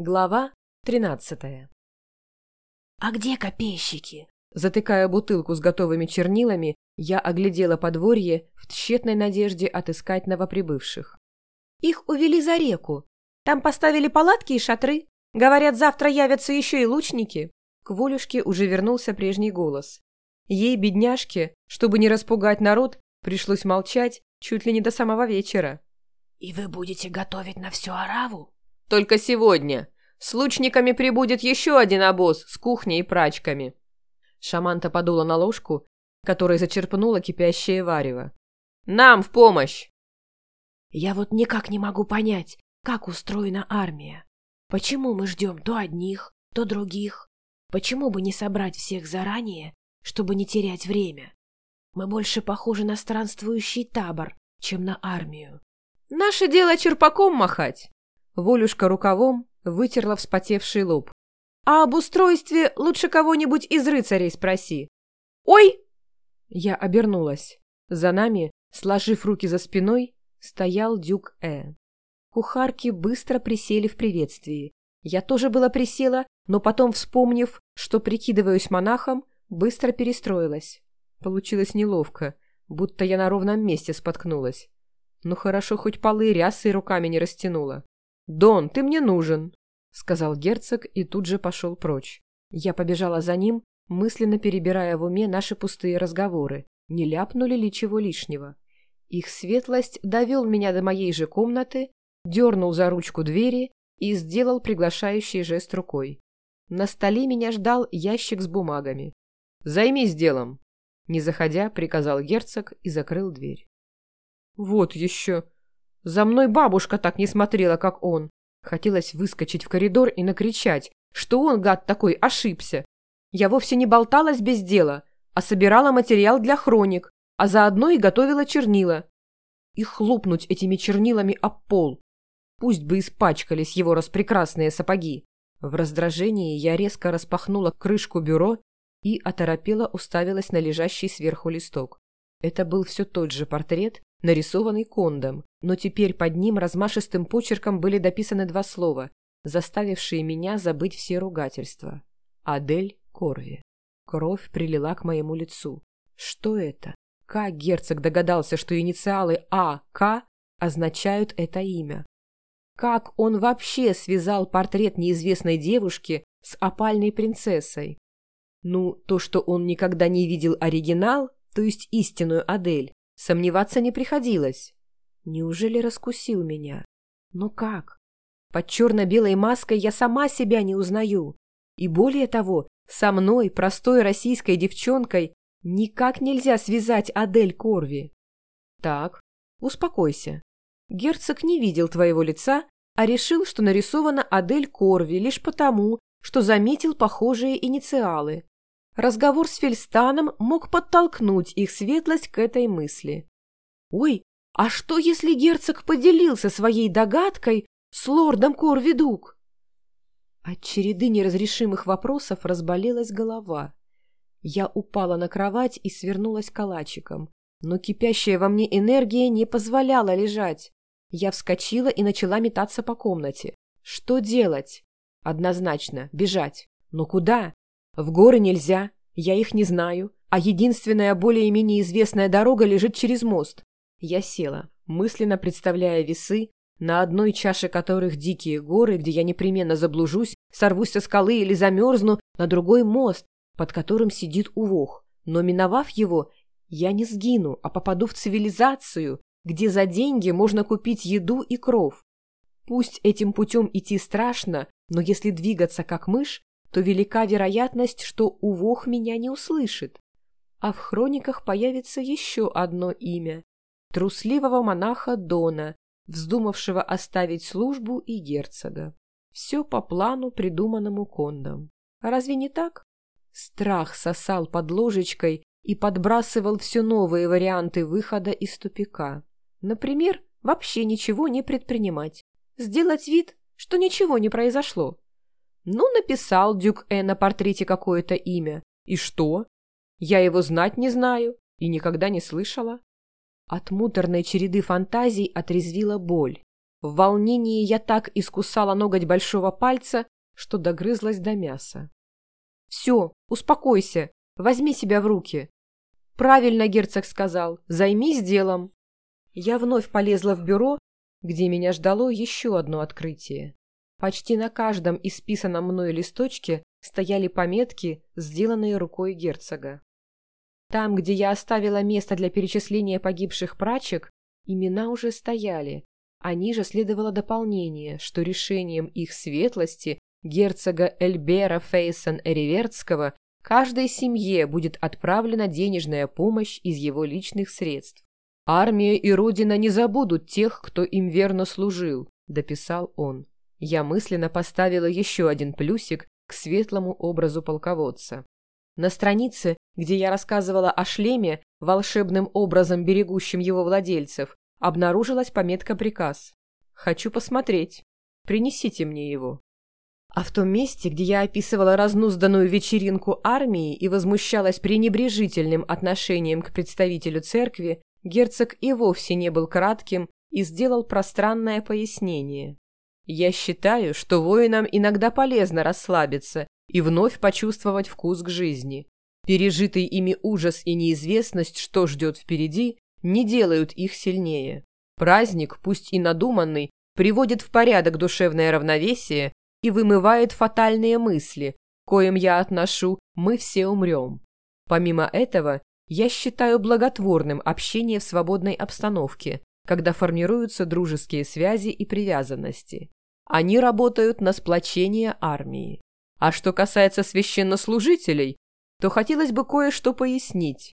Глава тринадцатая «А где копейщики?» Затыкая бутылку с готовыми чернилами, я оглядела подворье в тщетной надежде отыскать новоприбывших. «Их увели за реку. Там поставили палатки и шатры. Говорят, завтра явятся еще и лучники». К Волюшке уже вернулся прежний голос. Ей, бедняжке, чтобы не распугать народ, пришлось молчать чуть ли не до самого вечера. «И вы будете готовить на всю ораву?» Только сегодня. С лучниками прибудет еще один обоз с кухней и прачками. Шаманта подула на ложку, которой зачерпнула кипящее варево. «Нам в помощь!» «Я вот никак не могу понять, как устроена армия. Почему мы ждем то одних, то других? Почему бы не собрать всех заранее, чтобы не терять время? Мы больше похожи на странствующий табор, чем на армию». «Наше дело черпаком махать!» Волюшка рукавом вытерла вспотевший лоб. «А об устройстве лучше кого-нибудь из рыцарей спроси». «Ой!» Я обернулась. За нами, сложив руки за спиной, стоял дюк Э. Кухарки быстро присели в приветствии. Я тоже была присела, но потом, вспомнив, что прикидываюсь монахом, быстро перестроилась. Получилось неловко, будто я на ровном месте споткнулась. Ну хорошо, хоть полы рясы руками не растянула. «Дон, ты мне нужен», — сказал герцог и тут же пошел прочь. Я побежала за ним, мысленно перебирая в уме наши пустые разговоры. Не ляпнули ли чего лишнего? Их светлость довел меня до моей же комнаты, дернул за ручку двери и сделал приглашающий жест рукой. На столе меня ждал ящик с бумагами. «Займись делом!» Не заходя, приказал герцог и закрыл дверь. «Вот еще!» За мной бабушка так не смотрела, как он. Хотелось выскочить в коридор и накричать, что он, гад такой, ошибся. Я вовсе не болталась без дела, а собирала материал для хроник, а заодно и готовила чернила. И хлопнуть этими чернилами об пол. Пусть бы испачкались его распрекрасные сапоги. В раздражении я резко распахнула крышку бюро и оторопела уставилась на лежащий сверху листок. Это был все тот же портрет, нарисованный кондом, но теперь под ним размашистым почерком были дописаны два слова, заставившие меня забыть все ругательства. Адель Корви. Кровь прилила к моему лицу. Что это? Как герцог догадался, что инициалы А. К. означают это имя? Как он вообще связал портрет неизвестной девушки с опальной принцессой? Ну, то, что он никогда не видел оригинал, то есть истинную Адель, Сомневаться не приходилось. Неужели раскусил меня? Но как? Под черно-белой маской я сама себя не узнаю. И более того, со мной, простой российской девчонкой, никак нельзя связать Адель Корви. Так, успокойся. Герцог не видел твоего лица, а решил, что нарисована Адель Корви лишь потому, что заметил похожие инициалы. Разговор с Фельстаном мог подтолкнуть их светлость к этой мысли. «Ой, а что, если герцог поделился своей догадкой с лордом Корвидук?» От череды неразрешимых вопросов разболелась голова. Я упала на кровать и свернулась калачиком, но кипящая во мне энергия не позволяла лежать. Я вскочила и начала метаться по комнате. Что делать? Однозначно, бежать. Но куда? В горы нельзя, я их не знаю, а единственная более-менее известная дорога лежит через мост. Я села, мысленно представляя весы, на одной чаше которых дикие горы, где я непременно заблужусь, сорвусь со скалы или замерзну, на другой мост, под которым сидит увох. Но миновав его, я не сгину, а попаду в цивилизацию, где за деньги можно купить еду и кров. Пусть этим путем идти страшно, но если двигаться как мышь, то велика вероятность, что Увох меня не услышит. А в хрониках появится еще одно имя – трусливого монаха Дона, вздумавшего оставить службу и герцога. Все по плану, придуманному Кондом. Разве не так? Страх сосал под ложечкой и подбрасывал все новые варианты выхода из тупика. Например, вообще ничего не предпринимать. Сделать вид, что ничего не произошло. Ну, написал Дюк Э на портрете какое-то имя. И что? Я его знать не знаю и никогда не слышала. От муторной череды фантазий отрезвила боль. В волнении я так искусала ноготь большого пальца, что догрызлась до мяса. «Все, успокойся, возьми себя в руки». «Правильно герцог сказал, займись делом». Я вновь полезла в бюро, где меня ждало еще одно открытие. Почти на каждом исписанном мною листочке стояли пометки, сделанные рукой герцога. Там, где я оставила место для перечисления погибших прачек, имена уже стояли, а ниже следовало дополнение, что решением их светлости, герцога Эльбера Фейсон Эривертского, каждой семье будет отправлена денежная помощь из его личных средств. «Армия и Родина не забудут тех, кто им верно служил», — дописал он. Я мысленно поставила еще один плюсик к светлому образу полководца. На странице, где я рассказывала о шлеме, волшебным образом берегущим его владельцев, обнаружилась пометка «Приказ». «Хочу посмотреть. Принесите мне его». А в том месте, где я описывала разнузданную вечеринку армии и возмущалась пренебрежительным отношением к представителю церкви, герцог и вовсе не был кратким и сделал пространное пояснение. «Я считаю, что воинам иногда полезно расслабиться и вновь почувствовать вкус к жизни. Пережитый ими ужас и неизвестность, что ждет впереди, не делают их сильнее. Праздник, пусть и надуманный, приводит в порядок душевное равновесие и вымывает фатальные мысли, коим я отношу «мы все умрем». Помимо этого, я считаю благотворным общение в свободной обстановке, когда формируются дружеские связи и привязанности. Они работают на сплочение армии. А что касается священнослужителей, то хотелось бы кое-что пояснить.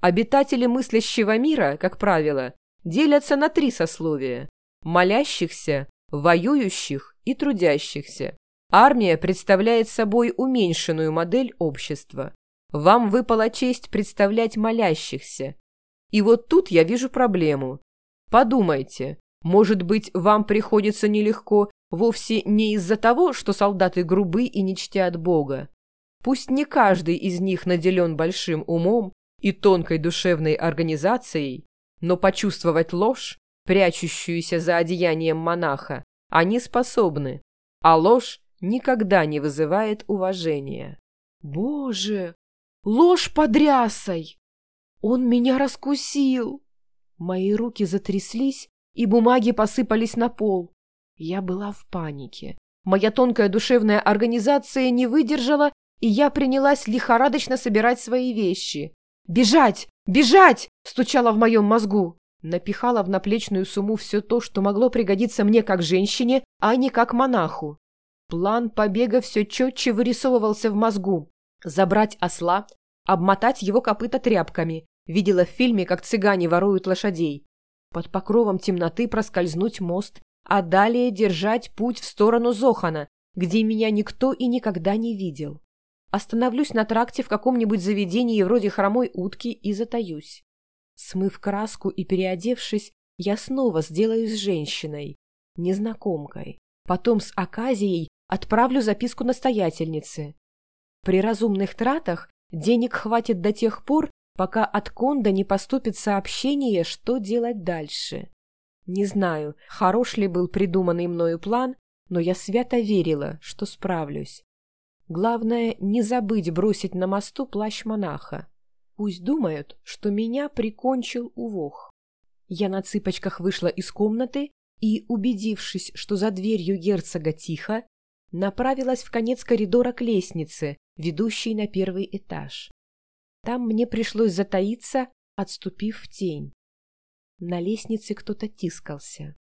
Обитатели мыслящего мира, как правило, делятся на три сословия – молящихся, воюющих и трудящихся. Армия представляет собой уменьшенную модель общества. Вам выпала честь представлять молящихся. И вот тут я вижу проблему. Подумайте, может быть, вам приходится нелегко вовсе не из-за того, что солдаты грубы и не чтят Бога. Пусть не каждый из них наделен большим умом и тонкой душевной организацией, но почувствовать ложь, прячущуюся за одеянием монаха, они способны, а ложь никогда не вызывает уважения. Боже, ложь под рясой! Он меня раскусил! Мои руки затряслись, и бумаги посыпались на пол. Я была в панике. Моя тонкая душевная организация не выдержала, и я принялась лихорадочно собирать свои вещи. «Бежать! Бежать!» – стучало в моем мозгу. Напихала в наплечную сумму все то, что могло пригодиться мне как женщине, а не как монаху. План побега все четче вырисовывался в мозгу. Забрать осла, обмотать его копыта тряпками. Видела в фильме, как цыгане воруют лошадей. Под покровом темноты проскользнуть мост, а далее держать путь в сторону Зохана, где меня никто и никогда не видел. Остановлюсь на тракте в каком-нибудь заведении вроде хромой утки и затаюсь. Смыв краску и переодевшись, я снова сделаюсь женщиной, незнакомкой. Потом с Аказией отправлю записку настоятельнице. При разумных тратах денег хватит до тех пор, пока от Конда не поступит сообщение, что делать дальше. Не знаю, хорош ли был придуманный мною план, но я свято верила, что справлюсь. Главное, не забыть бросить на мосту плащ монаха. Пусть думают, что меня прикончил увох. Я на цыпочках вышла из комнаты и, убедившись, что за дверью герцога тихо, направилась в конец коридора к лестнице, ведущей на первый этаж. Там мне пришлось затаиться, отступив в тень. На лестнице кто-то тискался.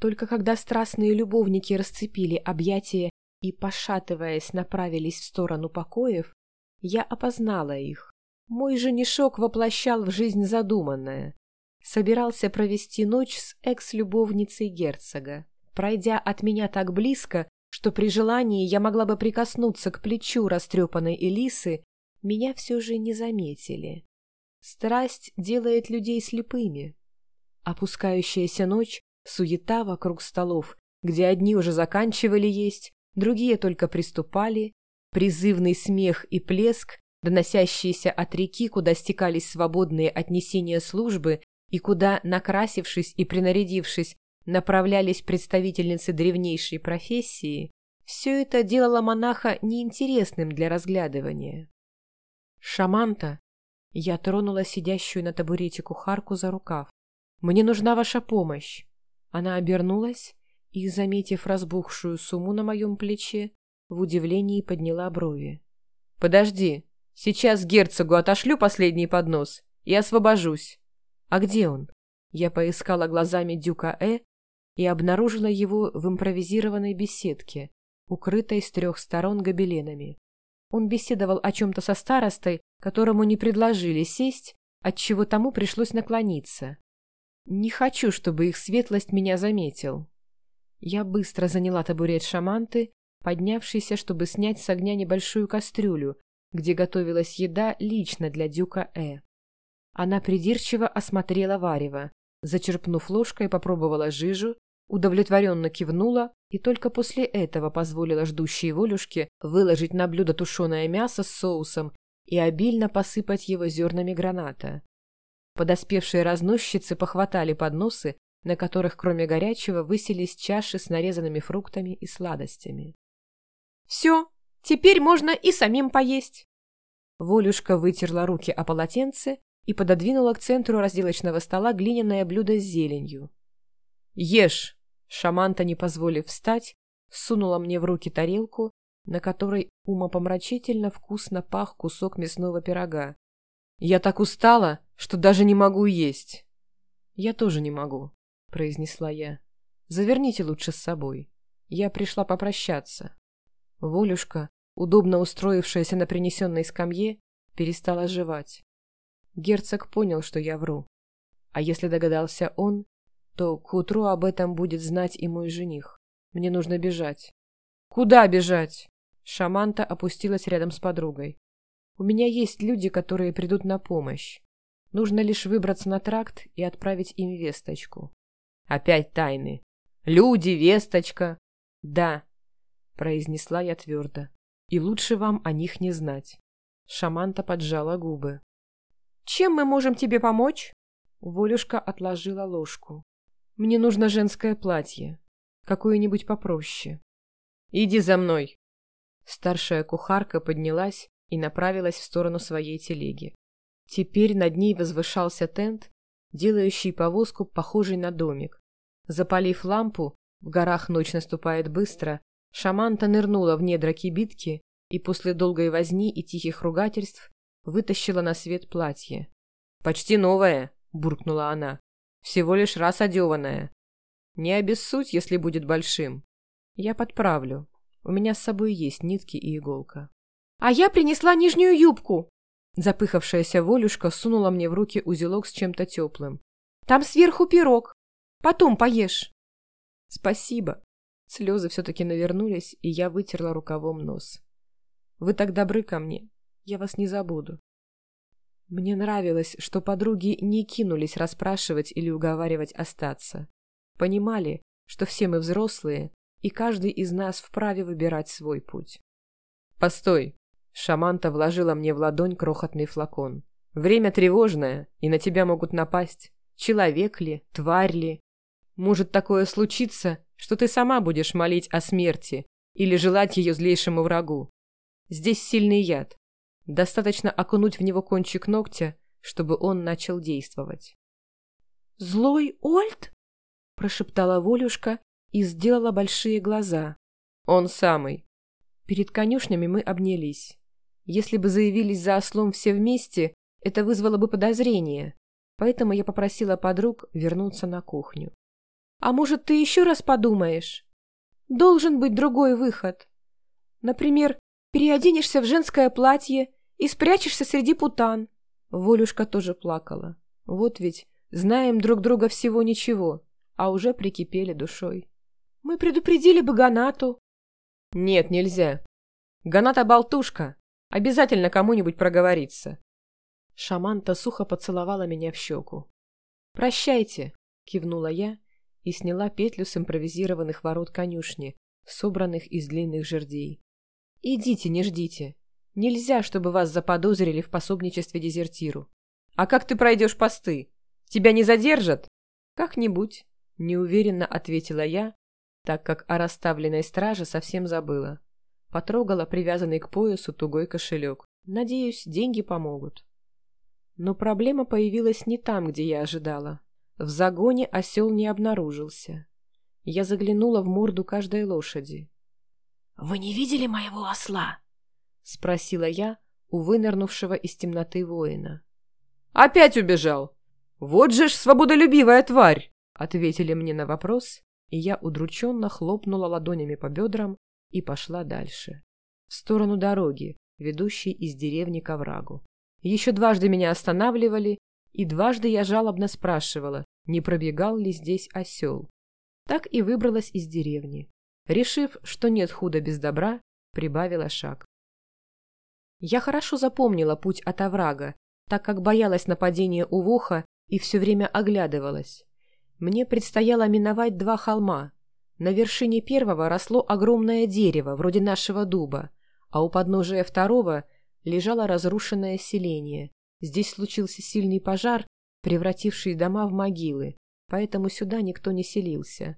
Только когда страстные любовники расцепили объятия и, пошатываясь, направились в сторону покоев, я опознала их. Мой женишок воплощал в жизнь задуманное. Собирался провести ночь с экс-любовницей герцога. Пройдя от меня так близко, что при желании я могла бы прикоснуться к плечу растрепанной Элисы, меня все же не заметили. Страсть делает людей слепыми. Опускающаяся ночь, суета вокруг столов, где одни уже заканчивали есть, другие только приступали, призывный смех и плеск, доносящиеся от реки, куда стекались свободные отнесения службы и куда, накрасившись и принарядившись, направлялись представительницы древнейшей профессии, все это делало монаха неинтересным для разглядывания. «Шаманта!» Я тронула сидящую на табурете кухарку за рукав. «Мне нужна ваша помощь!» Она обернулась и, заметив разбухшую сумму на моем плече, в удивлении подняла брови. «Подожди, сейчас герцогу отошлю последний поднос и освобожусь. А где он?» Я поискала глазами дюка Э и обнаружила его в импровизированной беседке, укрытой с трех сторон гобеленами. Он беседовал о чем-то со старостой, которому не предложили сесть, отчего тому пришлось наклониться. Не хочу, чтобы их светлость меня заметил. Я быстро заняла табурет шаманты, поднявшийся, чтобы снять с огня небольшую кастрюлю, где готовилась еда лично для дюка Э. Она придирчиво осмотрела варево, зачерпнув ложкой, попробовала жижу удовлетворенно кивнула и только после этого позволила ждущей волюшке выложить на блюдо тушеное мясо с соусом и обильно посыпать его зернами граната. Подоспевшие разносчицы похватали подносы, на которых кроме горячего высились чаши с нарезанными фруктами и сладостями. «Все, теперь можно и самим поесть!» Волюшка вытерла руки о полотенце и пододвинула к центру разделочного стола глиняное блюдо с зеленью. «Ешь!» Шаманта, не позволив встать, сунула мне в руки тарелку, на которой умопомрачительно вкусно пах кусок мясного пирога. «Я так устала, что даже не могу есть!» «Я тоже не могу», — произнесла я. «Заверните лучше с собой. Я пришла попрощаться». Волюшка, удобно устроившаяся на принесенной скамье, перестала жевать. Герцог понял, что я вру. А если догадался он, то к утру об этом будет знать и мой жених. Мне нужно бежать. Куда бежать? Шаманта опустилась рядом с подругой. У меня есть люди, которые придут на помощь. Нужно лишь выбраться на тракт и отправить им весточку. Опять тайны. Люди, весточка. Да, произнесла я твердо. И лучше вам о них не знать. Шаманта поджала губы. Чем мы можем тебе помочь? Волюшка отложила ложку. Мне нужно женское платье. Какое-нибудь попроще. Иди за мной. Старшая кухарка поднялась и направилась в сторону своей телеги. Теперь над ней возвышался тент, делающий повозку похожей на домик. Запалив лампу, в горах ночь наступает быстро, шаманта нырнула в недра кибитки и после долгой возни и тихих ругательств вытащила на свет платье. «Почти новое!» – буркнула она. Всего лишь раз одеванная. Не обессудь, если будет большим. Я подправлю. У меня с собой есть нитки и иголка. А я принесла нижнюю юбку. Запыхавшаяся Волюшка сунула мне в руки узелок с чем-то теплым. Там сверху пирог. Потом поешь. Спасибо. Слезы все-таки навернулись, и я вытерла рукавом нос. Вы так добры ко мне. Я вас не забуду. Мне нравилось, что подруги не кинулись расспрашивать или уговаривать остаться. Понимали, что все мы взрослые, и каждый из нас вправе выбирать свой путь. «Постой!» Шаманта вложила мне в ладонь крохотный флакон. «Время тревожное, и на тебя могут напасть. Человек ли, тварь ли? Может такое случиться, что ты сама будешь молить о смерти или желать ее злейшему врагу. Здесь сильный яд, Достаточно окунуть в него кончик ногтя, чтобы он начал действовать. «Злой Ольд?» – прошептала Волюшка и сделала большие глаза. «Он самый». Перед конюшнями мы обнялись. Если бы заявились за ослом все вместе, это вызвало бы подозрение, поэтому я попросила подруг вернуться на кухню. «А может, ты еще раз подумаешь? Должен быть другой выход. Например, переоденешься в женское платье и спрячешься среди путан. Волюшка тоже плакала. Вот ведь знаем друг друга всего ничего, а уже прикипели душой. Мы предупредили бы Ганату. Нет, нельзя. Ганата болтушка. Обязательно кому-нибудь проговорится. Шаманта сухо поцеловала меня в щеку. «Прощайте», — кивнула я и сняла петлю с импровизированных ворот конюшни, собранных из длинных жердей. «Идите, не ждите. Нельзя, чтобы вас заподозрили в пособничестве дезертиру. А как ты пройдешь посты? Тебя не задержат? Как-нибудь. Неуверенно ответила я, так как о расставленной страже совсем забыла. Потрогала привязанный к поясу тугой кошелек. Надеюсь, деньги помогут. Но проблема появилась не там, где я ожидала. В загоне осел не обнаружился. Я заглянула в морду каждой лошади. «Вы не видели моего осла?» — спросила я у вынырнувшего из темноты воина. «Опять убежал! Вот же ж свободолюбивая тварь!» — ответили мне на вопрос, и я удрученно хлопнула ладонями по бедрам и пошла дальше. В сторону дороги, ведущей из деревни к оврагу. Еще дважды меня останавливали, и дважды я жалобно спрашивала, не пробегал ли здесь осел. Так и выбралась из деревни. Решив, что нет худа без добра, прибавила шаг. Я хорошо запомнила путь от оврага, так как боялась нападения у Воха и все время оглядывалась. Мне предстояло миновать два холма. На вершине первого росло огромное дерево, вроде нашего дуба, а у подножия второго лежало разрушенное селение. Здесь случился сильный пожар, превративший дома в могилы, поэтому сюда никто не селился.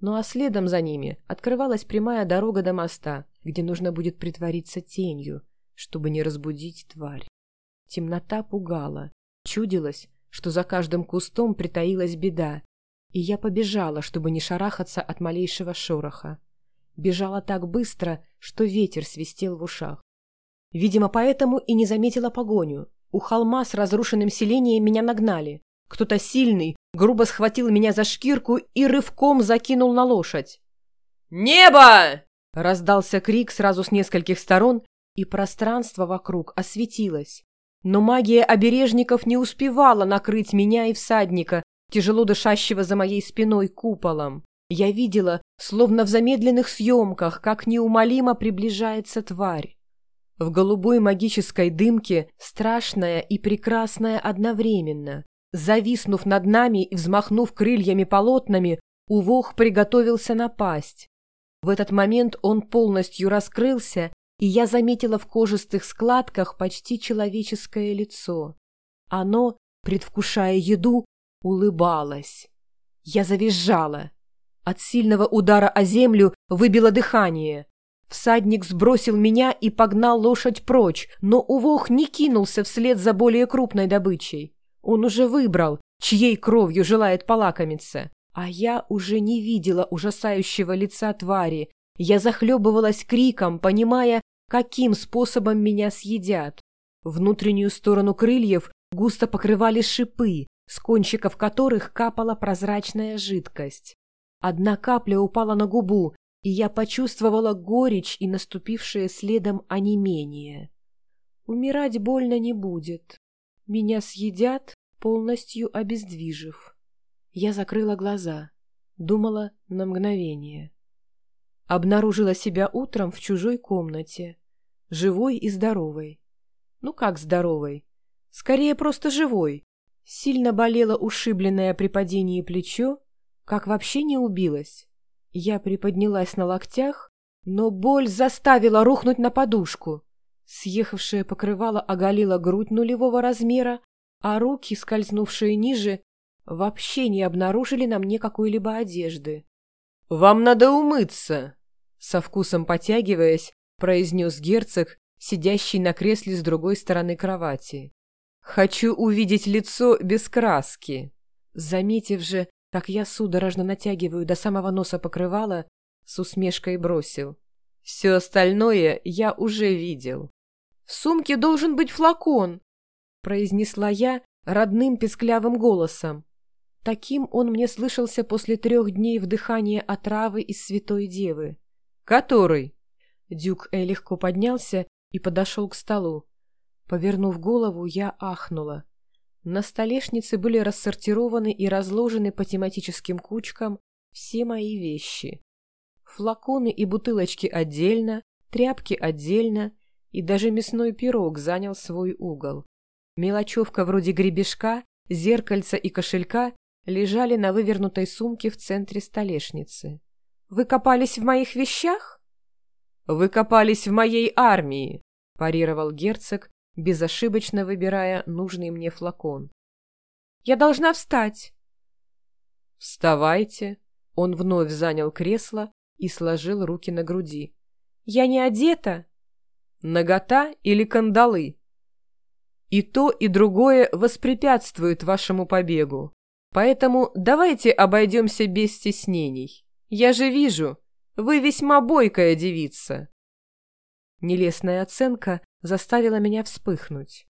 Ну а следом за ними открывалась прямая дорога до моста, где нужно будет притвориться тенью, чтобы не разбудить тварь. Темнота пугала. Чудилось, что за каждым кустом притаилась беда, и я побежала, чтобы не шарахаться от малейшего шороха. Бежала так быстро, что ветер свистел в ушах. Видимо, поэтому и не заметила погоню. У холма с разрушенным селением меня нагнали. Кто-то сильный грубо схватил меня за шкирку и рывком закинул на лошадь. «Небо!» — раздался крик сразу с нескольких сторон, и пространство вокруг осветилось. Но магия обережников не успевала накрыть меня и всадника, тяжело дышащего за моей спиной куполом. Я видела, словно в замедленных съемках, как неумолимо приближается тварь. В голубой магической дымке страшная и прекрасная одновременно. Зависнув над нами и взмахнув крыльями полотнами, Увох приготовился напасть. В этот момент он полностью раскрылся, и я заметила в кожистых складках почти человеческое лицо. Оно, предвкушая еду, улыбалось. Я завизжала. От сильного удара о землю выбило дыхание. Всадник сбросил меня и погнал лошадь прочь, но Увох не кинулся вслед за более крупной добычей. Он уже выбрал, чьей кровью желает полакомиться. А я уже не видела ужасающего лица твари. Я захлебывалась криком, понимая, каким способом меня съедят. Внутреннюю сторону крыльев густо покрывали шипы, с кончиков которых капала прозрачная жидкость. Одна капля упала на губу, и я почувствовала горечь и наступившее следом онемение. Умирать больно не будет. Меня съедят, полностью обездвижив. Я закрыла глаза, думала на мгновение. Обнаружила себя утром в чужой комнате, живой и здоровой. Ну как здоровой? Скорее просто живой. Сильно болело ушибленное при падении плечо, как вообще не убилась. Я приподнялась на локтях, но боль заставила рухнуть на подушку. Съехавшее покрывало оголило грудь нулевого размера, а руки, скользнувшие ниже, вообще не обнаружили на мне какой-либо одежды. «Вам надо умыться!» Со вкусом потягиваясь, произнес герцог, сидящий на кресле с другой стороны кровати. «Хочу увидеть лицо без краски!» Заметив же, как я судорожно натягиваю до самого носа покрывала, с усмешкой бросил. «Все остальное я уже видел». «В сумке должен быть флакон», — произнесла я родным песклявым голосом. Таким он мне слышался после трех дней вдыхания отравы из святой девы. «Который?» Дюк Э легко поднялся и подошел к столу. Повернув голову, я ахнула. На столешнице были рассортированы и разложены по тематическим кучкам все мои вещи. Флаконы и бутылочки отдельно, тряпки отдельно, и даже мясной пирог занял свой угол. Мелочевка вроде гребешка, зеркальца и кошелька лежали на вывернутой сумке в центре столешницы. «Вы копались в моих вещах?» «Вы копались в моей армии», – парировал герцог, безошибочно выбирая нужный мне флакон. «Я должна встать». Вставайте. Он вновь занял кресло и сложил руки на груди. Я не одета. Нагота или кандалы? И то, и другое воспрепятствует вашему побегу. Поэтому давайте обойдемся без стеснений. Я же вижу, вы весьма бойкая девица. Нелестная оценка заставила меня вспыхнуть.